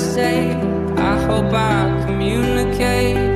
say, I hope I communicate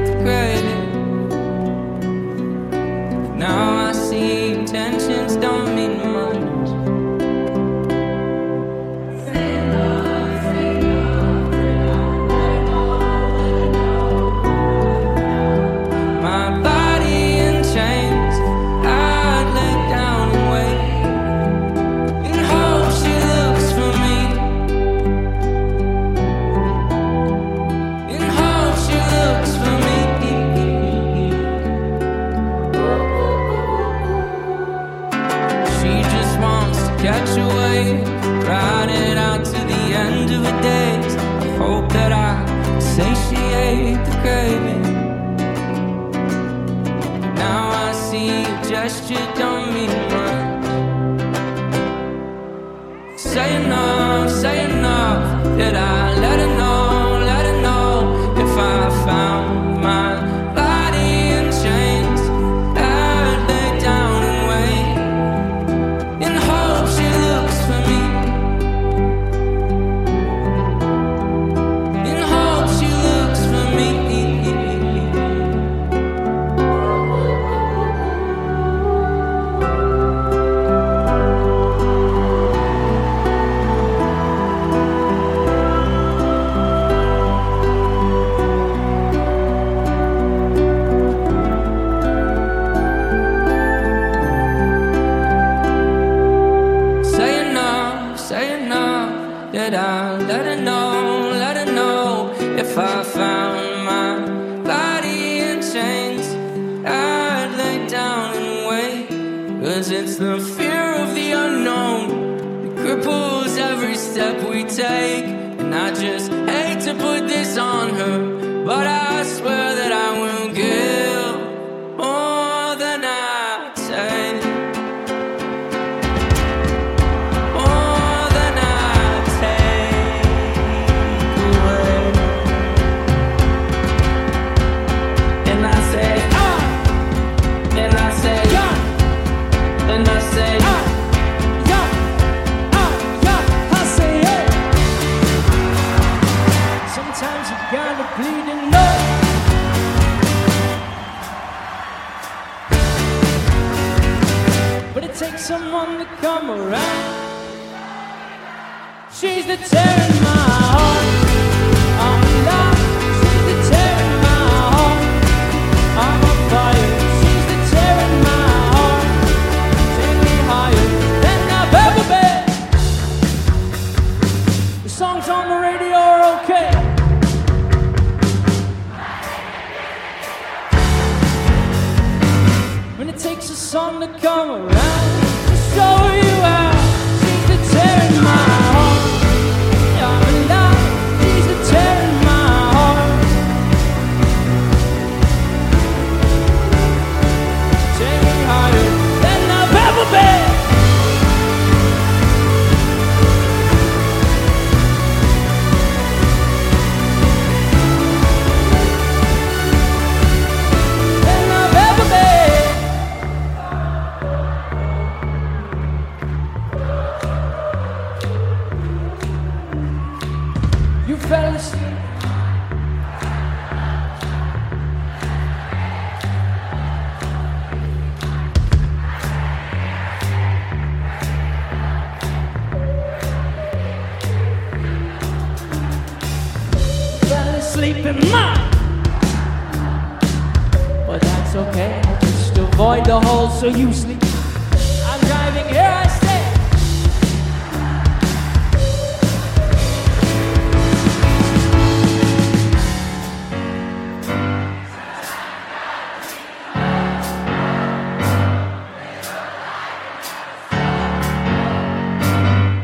a gesture don't mean much. Did I let her know, let her know if I found my body in chains? I'd lay down and wait. Cause it's the fear of the unknown that cripples every step we take. And I just hate to put this on her, it takes someone to come around. She's the tear in my heart. I'm alive. She's the tear in my heart. I'm on fire. She's the tear in my heart. Take me higher than I've ever been. The songs on the radio are okay. When it takes a song to come around In mine. But that's okay. I just avoid the hole so you sleep. I'm driving here, I stay.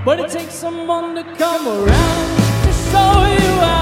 But it takes someone to come around to show you how